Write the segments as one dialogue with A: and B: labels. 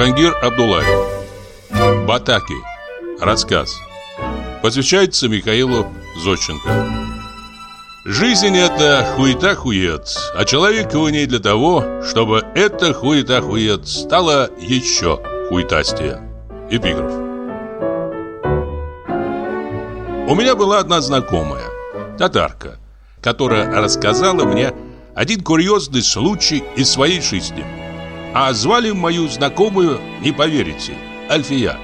A: Джахангир Абдулаев Батаки. Рассказ. Посвящается Михаилу Зодченко. Жизнь это хуета-хует, а человек в ней для того, чтобы эта хуета-хует стала еще хуетастее. Эпиграф. У меня была одна знакомая, татарка, которая рассказала мне один курьезный случай из своей жизни. А звали мою знакомую, не поверите, Альфия.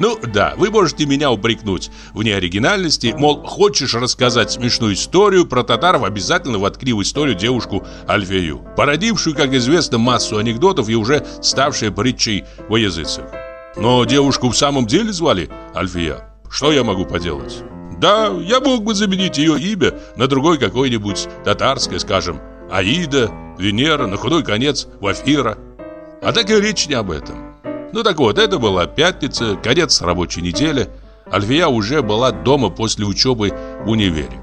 A: Ну да, вы можете меня упрекнуть в неоригинальности, мол, хочешь рассказать смешную историю про татаров, обязательно воткни в историю девушку Альфею, породившую, как известно, массу анекдотов и уже ставшая притчей во языцах. Но девушку в самом деле звали Альфия. Что я могу поделать? Да, я мог бы заменить ее имя на другое какое-нибудь татарское, скажем, Аида, Венера, на худой конец Вафира. А так и речь не об этом. Ну так вот, это была пятница, конец рабочей недели. Альфия уже была дома после учебы в универе.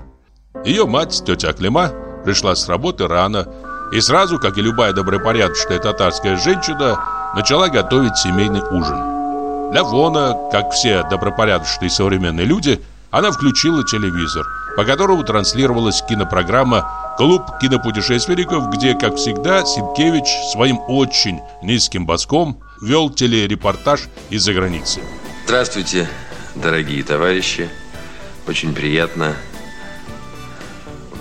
A: Ее мать, тетя Клима, пришла с работы рано и сразу, как и любая добропорядочная татарская женщина, начала готовить семейный ужин. Для Вона, как все добропорядочные современные люди, она включила телевизор, по которому транслировалась кинопрограмма «Клуб кинопутешественников», где, как всегда, Симкевич своим очень низким баском вел телерепортаж из-за границы.
B: Здравствуйте, дорогие товарищи. Очень приятно.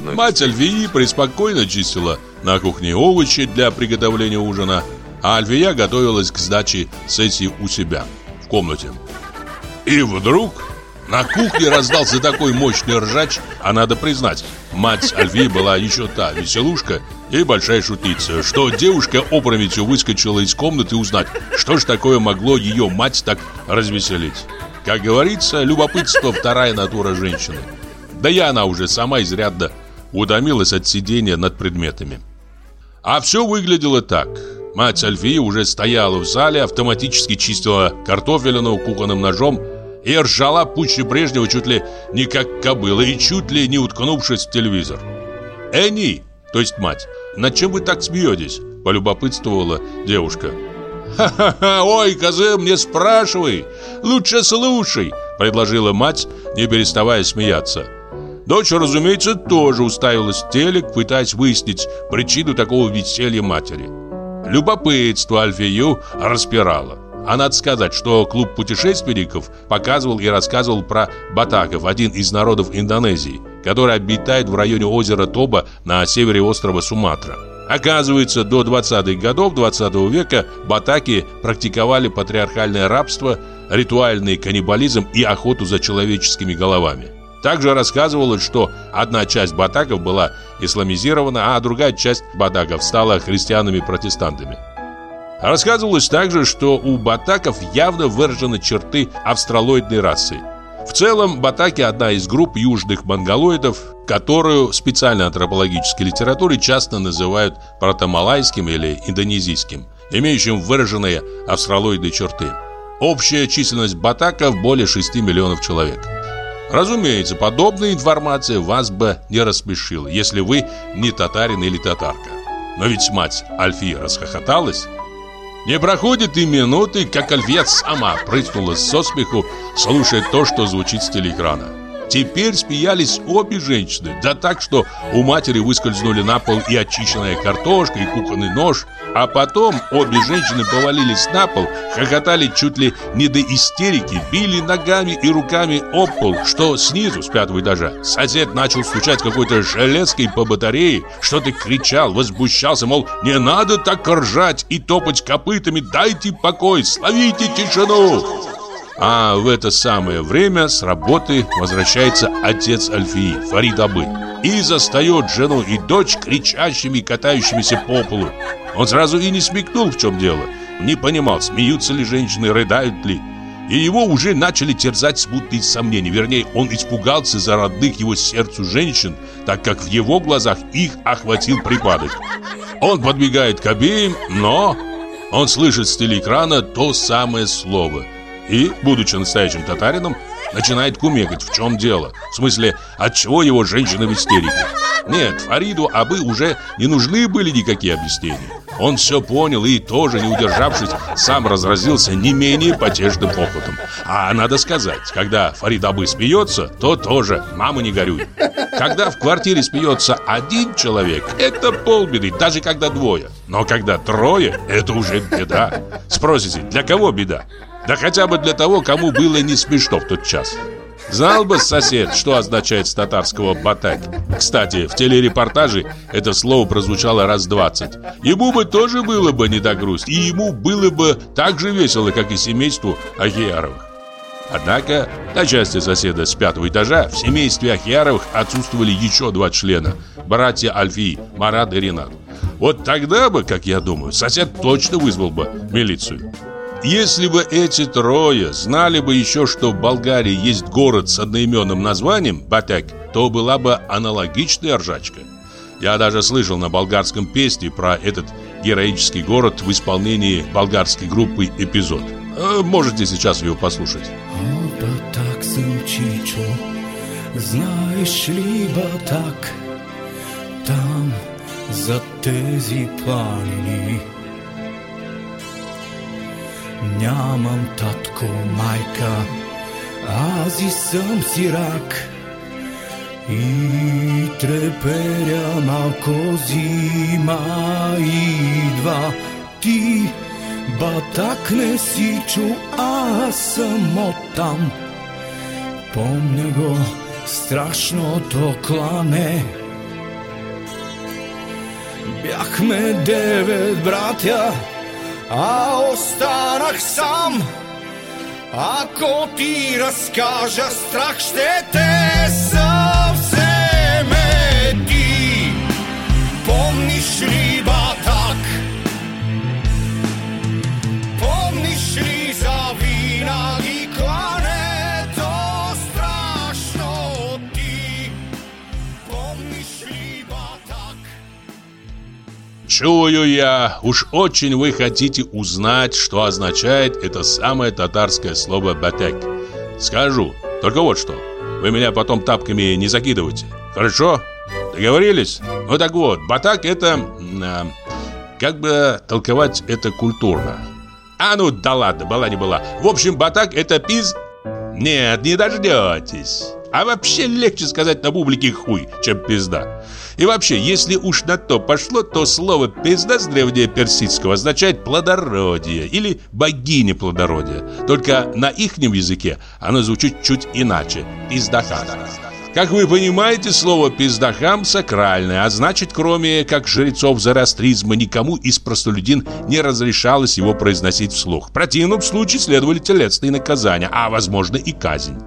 A: Вновь... Мать Альвии преспокойно чистила на кухне овощи для приготовления ужина, а Альвия готовилась к сдаче сессии у себя, в комнате. И вдруг на кухне раздался такой мощный ржач, а надо признать, мать Альвии была еще та веселушка и большая шутница, что девушка опрометью выскочила из комнаты узнать, что ж такое могло ее мать так развеселить. Как говорится, любопытство вторая натура женщины. Да и она уже сама изрядно утомилась от сидения над предметами. А все выглядело так. Мать Альфии уже стояла в зале, автоматически чистила картофелину кухонным ножом и ржала пуще прежнего чуть ли не как кобыла и чуть ли не уткнувшись в телевизор. «Энни!» то есть мать. «Над чем вы так смеетесь?» – полюбопытствовала девушка. «Ха-ха-ха! Ой, Казым, не спрашивай! Лучше слушай!» – предложила мать, не переставая смеяться. Дочь, разумеется, тоже уставилась в телек, пытаясь выяснить причину такого веселья матери. Любопытство Альфею распирало. А надо сказать, что клуб путешественников показывал и рассказывал про батаков, один из народов Индонезии, который обитает в районе озера Тоба на севере острова Суматра. Оказывается, до 20-х годов 20 -го века батаки практиковали патриархальное рабство, ритуальный каннибализм и охоту за человеческими головами. Также рассказывалось, что одна часть батаков была исламизирована, а другая часть батаков стала христианами-протестантами. Рассказывалось также, что у батаков явно выражены черты австралоидной расы. В целом, батаки – одна из групп южных монголоидов, которую в специальной антропологической литературе часто называют протомалайским или индонезийским, имеющим выраженные австралоидные черты. Общая численность батаков более 6 миллионов человек. Разумеется, подобная информация вас бы не рассмешила, если вы не татарин или татарка. Но ведь мать Альфия расхохоталась – не проходит и минуты, как Альфия сама прыснула со смеху, слушая то, что звучит с телеэкрана. Теперь смеялись обе женщины, да так, что у матери выскользнули на пол и очищенная картошка, и кухонный нож, а потом обе женщины повалились на пол, хохотали чуть ли не до истерики, били ногами и руками об пол, что снизу, с пятого этажа, сосед начал стучать какой-то железкой по батарее, что-то кричал, возмущался, мол, не надо так ржать и топать копытами, дайте покой, словите тишину. А в это самое время с работы возвращается отец Альфии, Фарид Абы, и застает жену и дочь кричащими и катающимися по полу. Он сразу и не смекнул, в чем дело. Не понимал, смеются ли женщины, рыдают ли. И его уже начали терзать смутные сомнения. Вернее, он испугался за родных его сердцу женщин, так как в его глазах их охватил припадок. Он подбегает к обеим, но он слышит с телеэкрана то самое слово. И, будучи настоящим татарином, начинает кумекать, в чем дело. В смысле, от чего его женщина в истерике. Нет, Фариду Абы уже не нужны были никакие объяснения. Он все понял и тоже, не удержавшись, сам разразился не менее потешным хохотом. А надо сказать, когда Фаридабы смеется, то тоже «мама, не горюй». Когда в квартире смеется один человек, это полбеды, даже когда двое. Но когда трое, это уже беда. Спросите, для кого беда? Да хотя бы для того, кому было не смешно в тот час. Знал бы сосед, что означает с татарского «батать». Кстати, в телерепортаже это слово прозвучало раз двадцать. Ему бы тоже было бы не до грусть, и ему было бы так же весело, как и семейству Ахияровых. Однако, на части соседа с пятого этажа в семействе Ахияровых отсутствовали еще два члена – братья Альфии, Марат и Ренат. Вот тогда бы, как я думаю, сосед точно вызвал бы милицию. Если бы эти трое знали бы еще, что в Болгарии есть город с одноименным названием Батек, то была бы аналогичная ржачка. Я даже слышал на болгарском песне про этот героический город в исполнении болгарской группы «Эпизод». Э, можете сейчас его послушать.
C: Знаешь ли Батак, там за тези планини Нямам татко, майка, аз и съм сирак. И треперя малко зима идва. Ти батак не си чу, аз съм оттам. Помня го страшното клане. Бяхме девет братя, а останах сам. Ако ти разкажа, страх ще те
A: Чую я, уж очень вы хотите узнать, что означает это самое татарское слово «батек». Скажу, только вот что. Вы меня потом тапками не закидывайте. Хорошо? Договорились? Ну так вот, батак это... а, как бы толковать это культурно? А ну да ладно, была не была. В общем, батак это пиз... Нет, не дождетесь. А вообще легче сказать на публике хуй, чем пизда. И вообще, если уж на то пошло, то слово «пизда» с древнеперсидского означает «плодородие» или «богиня плодородия». Только на ихнем языке оно звучит чуть иначе – «пиздахам». Как вы понимаете, слово «пиздахам» сакральное, а значит, кроме как жрецов зороастризма, никому из простолюдин не разрешалось его произносить вслух. В противном случае следовали телесные наказания, а, возможно, и казнь.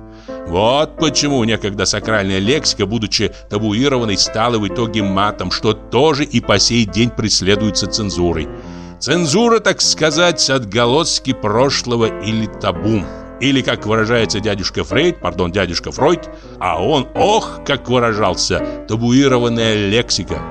A: Вот почему некогда сакральная лексика, будучи табуированной, стала в итоге матом, что тоже и по сей день преследуется цензурой. Цензура, так сказать, отголоски прошлого или табу. Или, как выражается дядюшка Фрейд, пардон, дядюшка Фройд, а он, ох, как выражался, табуированная лексика.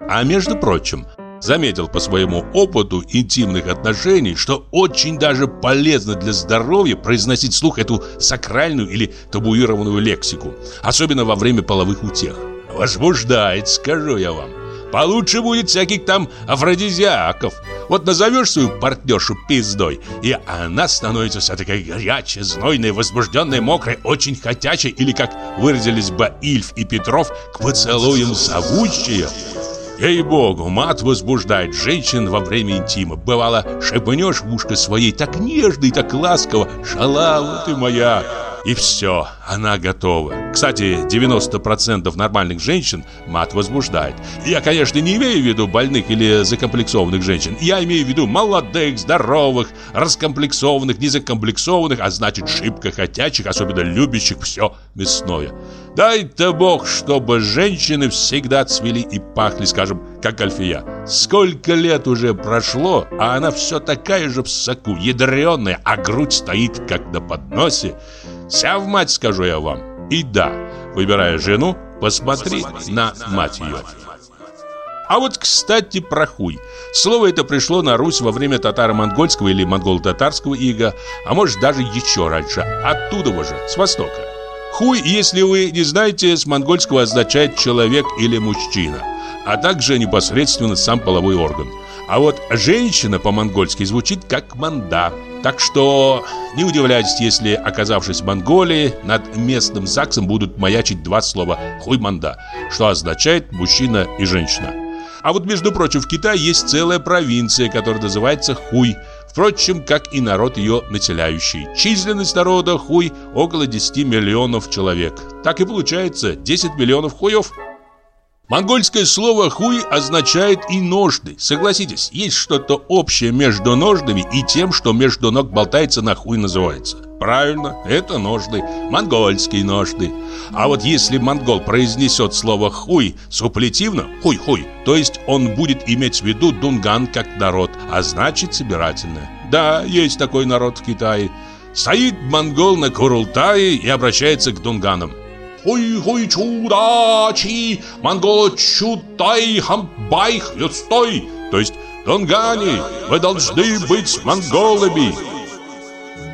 A: А между прочим, заметил по своему опыту интимных отношений, что очень даже полезно для здоровья произносить вслух эту сакральную или табуированную лексику, особенно во время половых утех. Возбуждает, скажу я вам. Получше будет всяких там афродизиаков. Вот назовешь свою партнершу пиздой, и она становится вся такая горячая, знойная, возбужденная, мокрая, очень хотячая, или, как выразились бы Ильф и Петров, к поцелуям зовущая. Ей-богу, мат возбуждает женщин во время интима. Бывало, шепнешь в ушко своей так нежно и так ласково «Шалава ты моя!» И все, она готова. Кстати, 90% нормальных женщин мат возбуждает. Я, конечно, не имею в виду больных или закомплексованных женщин. Я имею в виду молодых, здоровых, раскомплексованных, незакомплексованных, а значит шибко хотячих, особенно любящих все мясное. Дай-то бог, чтобы женщины всегда цвели и пахли, скажем, как Альфия. Сколько лет уже прошло, а она все такая же в соку, ядреная, а грудь стоит как на подносе. Вся в мать, скажу я вам. И да, выбирая жену, посмотри на мать ее. А вот, кстати, про хуй. Слово это пришло на Русь во время татаро-монгольского или монголо-татарского ига, а может даже еще раньше, оттуда же, с востока. Хуй, если вы не знаете, с монгольского означает человек или мужчина, а также непосредственно сам половой орган. А вот женщина по-монгольски звучит как манда. Так что не удивляйтесь, если, оказавшись в Монголии, над местным ЗАГСом будут маячить два слова «хуй-манда», что означает «мужчина и женщина». А вот, между прочим, в Китае есть целая провинция, которая называется Хуй. Впрочем, как и народ ее населяющий. Численность народа Хуй около 10 миллионов человек. Так и получается 10 миллионов хуев. Монгольское слово «хуй» означает и ножды. Согласитесь, есть что-то общее между нождами и тем, что между ног болтается на хуй называется. Правильно, это ножды, монгольские ножды. А вот если монгол произнесет слово «хуй» суплетивно, «хуй-хуй», то есть он будет иметь в виду дунган как народ, а значит собирательное. Да, есть такой народ в Китае. Стоит монгол на Курултае и обращается к дунганам. Хуй-хуй чудачи, монголо чутай хамбайх стой. То есть, донгане, вы должны быть монголами.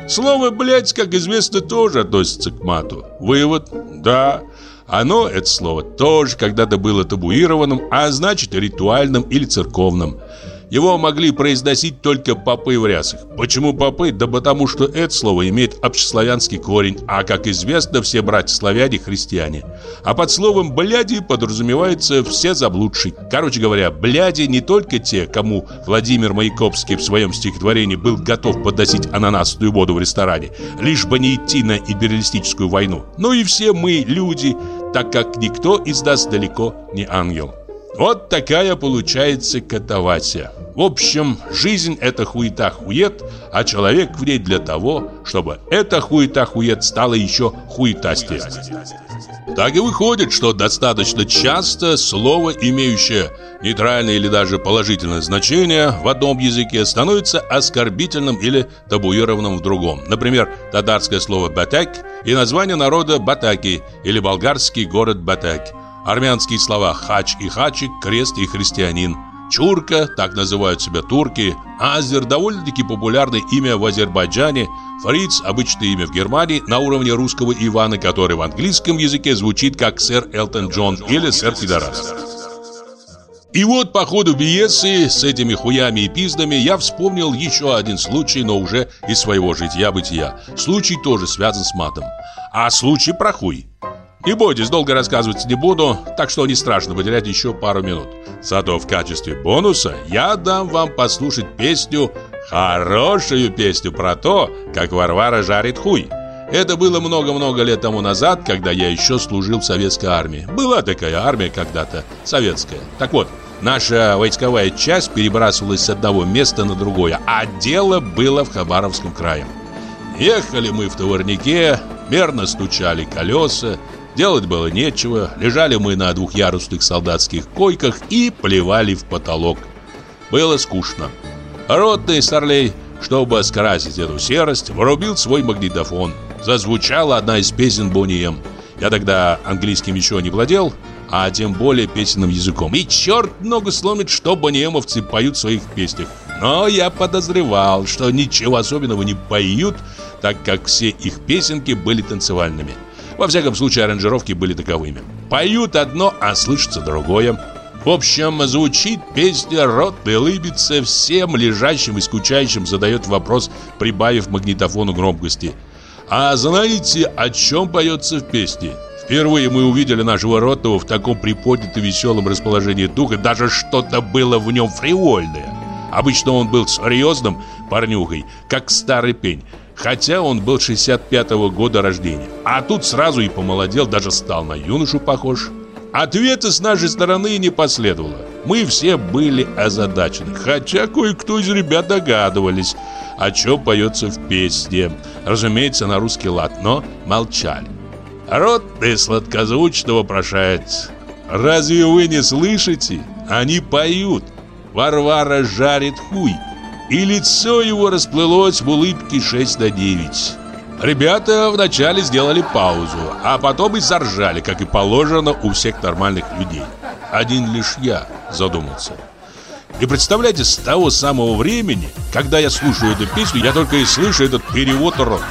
A: Слово «блядь», как известно, тоже относится к мату. Вывод – да. Оно, это слово, тоже когда-то было табуированным, а значит ритуальным или церковным – его могли произносить только попы в рясах. Почему попы? Да потому что это слово имеет общеславянский корень, а, как известно, все братья-славяне – христиане. А под словом «бляди» подразумеваются все заблудшие. Короче говоря, бляди не только те, кому Владимир Маяковский в своем стихотворении был готов подносить ананасную воду в ресторане, лишь бы не идти на империалистическую войну, но и все мы люди, так как никто из нас далеко не ангел. Вот такая получается катавасия. В общем, жизнь это хуета-хует, а человек в ней для того, чтобы эта хуета-хует стала еще хуетастее. Так и выходит, что достаточно часто слово, имеющее нейтральное или даже положительное значение в одном языке, становится оскорбительным или табуированным в другом. Например, татарское слово «батак» и название народа «батаки» или болгарский город «батак». Армянские слова «хач» и «хачик», «крест» и «христианин». Чурка, так называют себя турки. Азер – довольно-таки популярное имя в Азербайджане. Фриц – обычное имя в Германии на уровне русского Ивана, который в английском языке звучит как сэр Элтон Джон или сэр Пидорас. И вот по ходу пьесы с этими хуями и пиздами я вспомнил еще один случай, но уже из своего житья-бытия. Случай тоже связан с матом. А случай про хуй. Не бойтесь, долго рассказывать не буду, так что не страшно выделять еще пару минут. Зато в качестве бонуса я дам вам послушать песню, хорошую песню про то, как Варвара жарит хуй. Это было много-много лет тому назад, когда я еще служил в советской армии. Была такая армия когда-то, советская. Так вот, наша войсковая часть перебрасывалась с одного места на другое, а дело было в Хабаровском крае. Ехали мы в товарнике, мерно стучали колеса, Делать было нечего, лежали мы на двухъярусных солдатских койках и плевали в потолок. Было скучно. Ротный старлей, чтобы скрасить эту серость, врубил свой магнитофон. Зазвучала одна из песен Бонни М. Я тогда английским еще не владел, а тем более песенным языком. И черт ногу сломит, что бониемовцы поют в своих песнях. Но я подозревал, что ничего особенного не поют, так как все их песенки были танцевальными. Во всяком случае, аранжировки были таковыми. Поют одно, а слышится другое. В общем, звучит песня, рот и лыбится, всем лежащим и скучающим задает вопрос, прибавив магнитофону громкости. А знаете, о чем поется в песне? Впервые мы увидели нашего ротного в таком приподнятом веселом расположении духа, даже что-то было в нем фривольное. Обычно он был серьезным парнюхой, как старый пень, хотя он был 65-го года рождения. А тут сразу и помолодел, даже стал на юношу похож. Ответа с нашей стороны не последовало. Мы все были озадачены, хотя кое-кто из ребят догадывались, о чем поется в песне. Разумеется, на русский лад, но молчали. Рот и сладкозвучно вопрошает. «Разве вы не слышите? Они поют. Варвара жарит хуй» и лицо его расплылось в улыбке 6 на 9. Ребята вначале сделали паузу, а потом и заржали, как и положено у всех нормальных людей. Один лишь я задумался. И представляете, с того самого времени, когда я слушаю эту песню, я только и слышу этот перевод рока.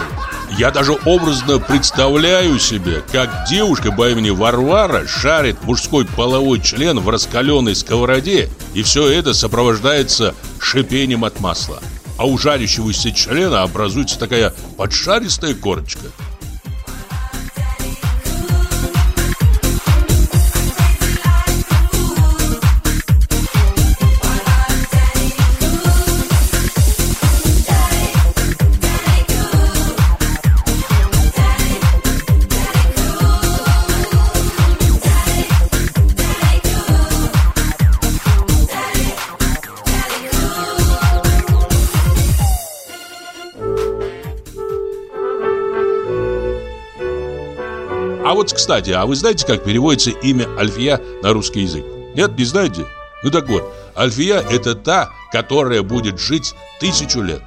A: Я даже образно представляю себе, как девушка по имени Варвара шарит мужской половой член в раскаленной сковороде, и все это сопровождается шипением от масла. А у жарящегося члена образуется такая подшаристая корочка – А вот, кстати, а вы знаете, как переводится имя Альфия на русский язык? Нет, не знаете? Ну так вот, Альфия – это та, которая будет жить тысячу лет.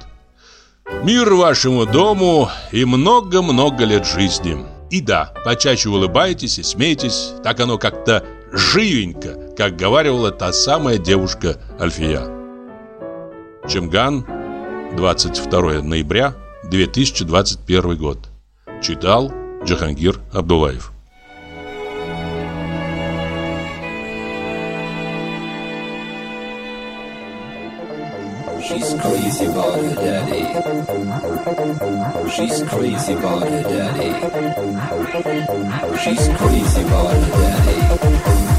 A: Мир вашему дому и много-много лет жизни. И да, почаще улыбайтесь и смейтесь, так оно как-то живенько, как говаривала та самая девушка Альфия. Чемган, 22 ноября 2021 год. Читал Джахангир Абдулаев. She's crazy about her daddy. She's crazy about her daddy. She's crazy about her daddy.